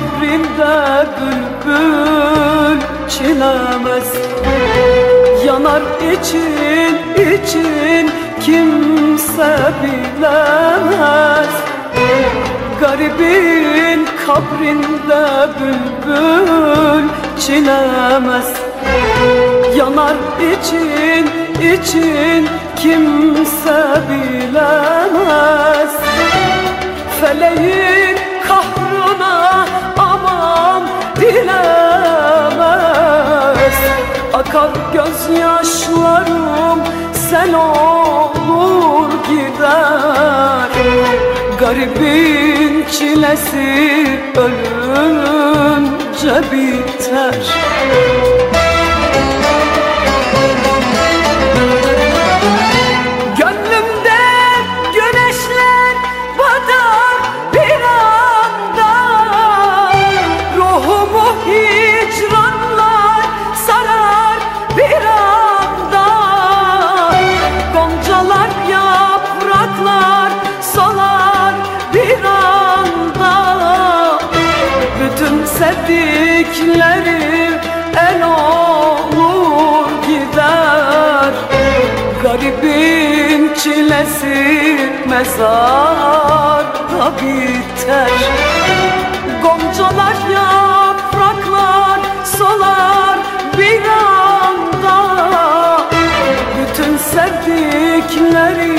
kabrimde bülbül çilemez Yanar için için kimse bilemez. Garibin kabrinde bülbül çilemez Yanar için için kimse bilemez. Feleğin kahrına Akar gözyaşlarım sen olur gider. Garibin çilesi ölünce biter Garibin çilesi mezarda biter. Goncalar yapraklar solar bir anda. Bütün sevdiklerin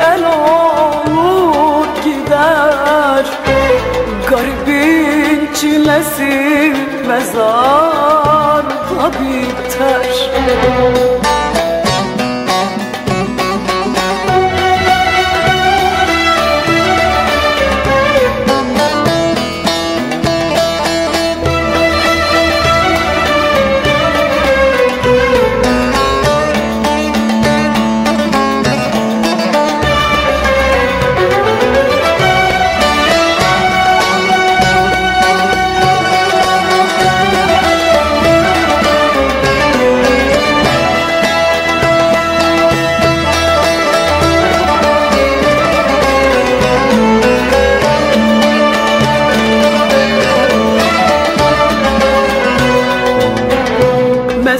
el olur gider. Garibin çilesi mezarda biter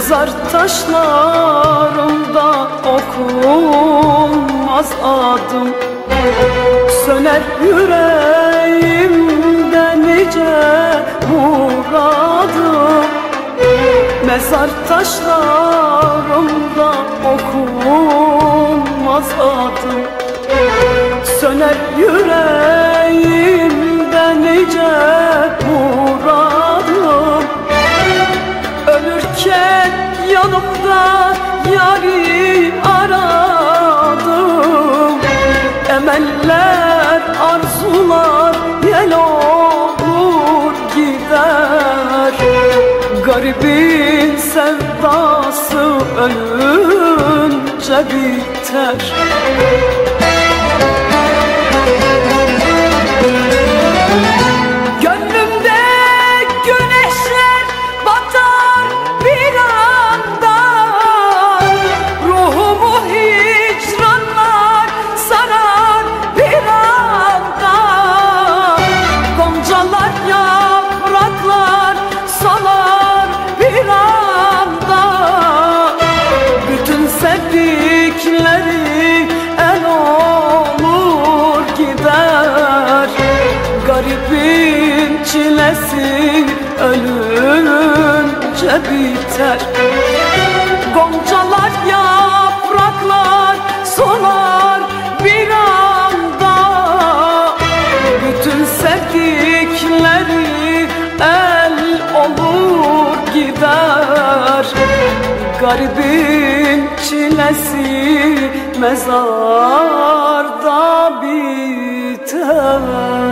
Mezar taşlarında okunmaz adım. Söner yüreğimde nice muradım. Mezar taşlarında okunmaz adım. Söner yüreğimde nice muradım yanımda yari aradım. Emeller, arzular yel olur gider. Garibin sevdası ölünce biter biter. Goncalar yapraklar solar bir anda. Bütün sevdikleri el olur gider. Garibin çilesi mezarda biter